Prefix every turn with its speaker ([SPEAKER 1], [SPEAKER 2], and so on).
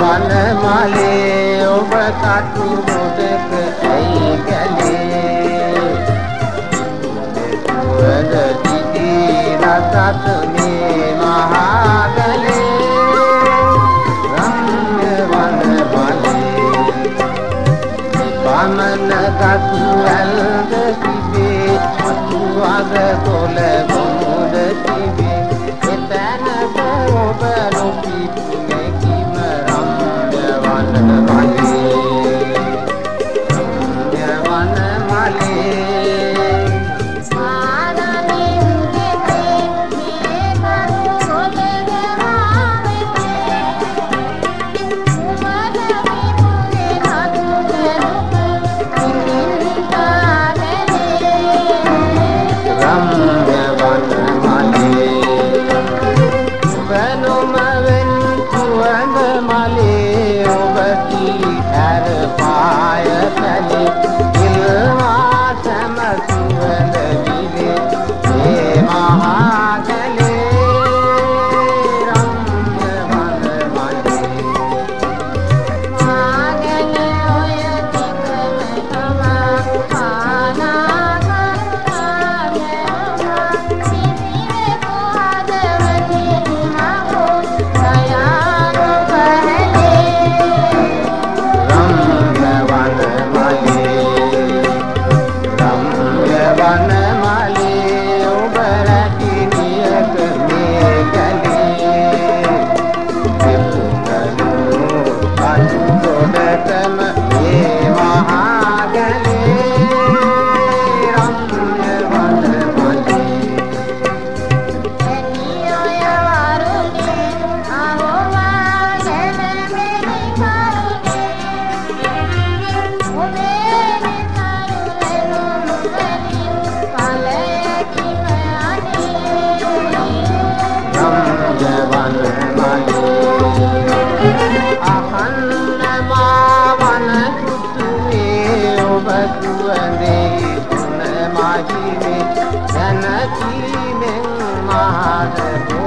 [SPEAKER 1] වන මලේ ඔබ කටු මුදක ඇයි කැලේ? වද සිටී රසත් මේ මහාගලේ රම්ය වන මලේ පමන ගත් ඇල්ද සිටේ අතු අද කොලේ and the समाज